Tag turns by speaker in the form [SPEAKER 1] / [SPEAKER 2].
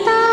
[SPEAKER 1] 있다